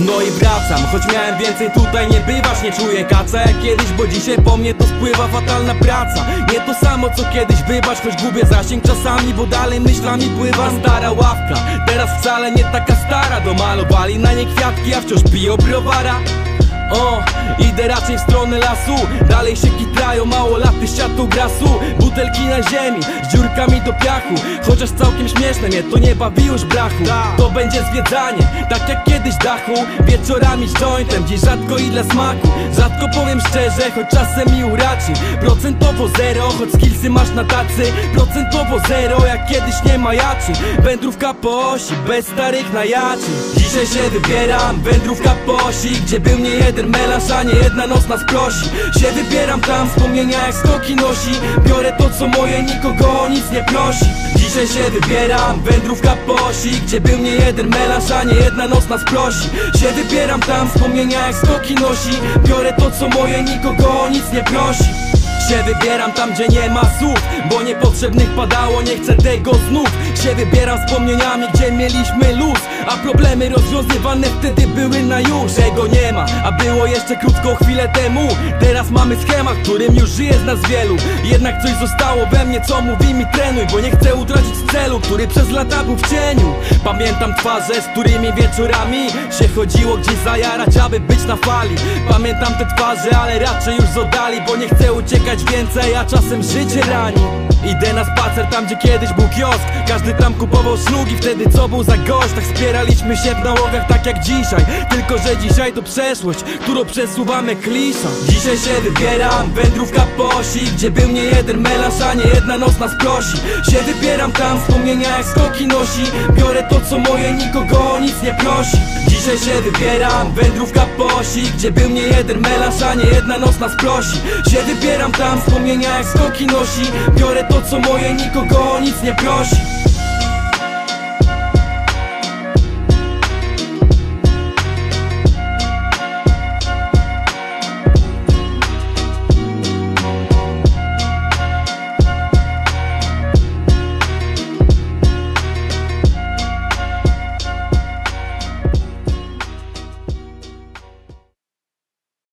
No i wracam, choć miałem więcej tutaj nie bywasz Nie czuję kaca. Jak kiedyś, bo dzisiaj po mnie to spływa fatalna praca. Nie to samo co kiedyś, wybacz, choć gubię zasięg czasami Bo dalej myślami pływa stara ławka Teraz wcale nie taka stara. Domalowali na nie kwiatki, a wciąż piją browara. O, idę raczej w stronę lasu Dalej się kitrają małolaty siatu grasu Butelki na ziemi, z dziurkami do piachu. Chociaż całkiem śmieszne mnie to nie bawi już brachu. To będzie zwiedzanie, tak jak kiedyś dachu. Wieczorami z jointem, gdzieś rzadko i dla smaku. Rzadko powiem szczerze, choć czasem mi uraczy. Procentowo zero, choć skillsy masz na tacy. Procentowo zero, jak kiedyś nie majaczy Wędrówka po osi, bez starych najaczy Dzisiaj się wybieram, wędrówka po osi Gdzie był nie jeden melarz, a nie jedna noc nas prosi. Się wybieram tam, wspomnienia jak skoki nosi. Biorę to co moje, nikogo o nic nie prosi. Dzisiaj się wybieram, wędrówka po osi Gdzie był nie jeden melarz, a nie jedna noc nas prosi. Się wybieram tam, wspomnienia jak skoki nosi. Biorę to co moje, nikogo o nic nie prosi. Się wybieram tam, gdzie nie ma słów Bo niepotrzebnych padało, nie chcę tego znów Się wybieram wspomnieniami, gdzie mieliśmy luz A problemy rozwiązywane wtedy były na już. Czego nie ma, a było jeszcze krótko chwilę temu. Teraz mamy schemat, którym już żyje z nas wielu. Jednak coś zostało we mnie, co mówi mi trenuj Bo nie chcę utracić celu, który przez lata był w cieniu. Pamiętam twarze, z którymi wieczorami Się chodziło gdzieś zajarać, aby być na fali. Pamiętam te twarze, ale raczej już z oddali Bo nie chcę uciekać więcej, a czasem życie rani. Idę na spacer tam, gdzie kiedyś był kiosk Każdy tam kupował szlugi, wtedy co był za gość? Tak spieraliśmy się w nałogach tak jak dzisiaj. Tylko, że dzisiaj to przeszłość, którą przesuwamy kliszą Dzisiaj się wybieram, wędrówka po osi Gdzie był nie jeden melarz, a nie jedna noc nas prosi. Się wybieram tam, wspomnienia jak skoki nosi. Biorę to co moje, nikogo o nic nie prosi. Dzisiaj się wybieram, wędrówka po osi Gdzie był nie jeden melarz, a nie jedna noc nas prosi. Się wybieram tam, wspomnienia jak skoki nosi. Biorę to co moje, nikogo o nic nie prosi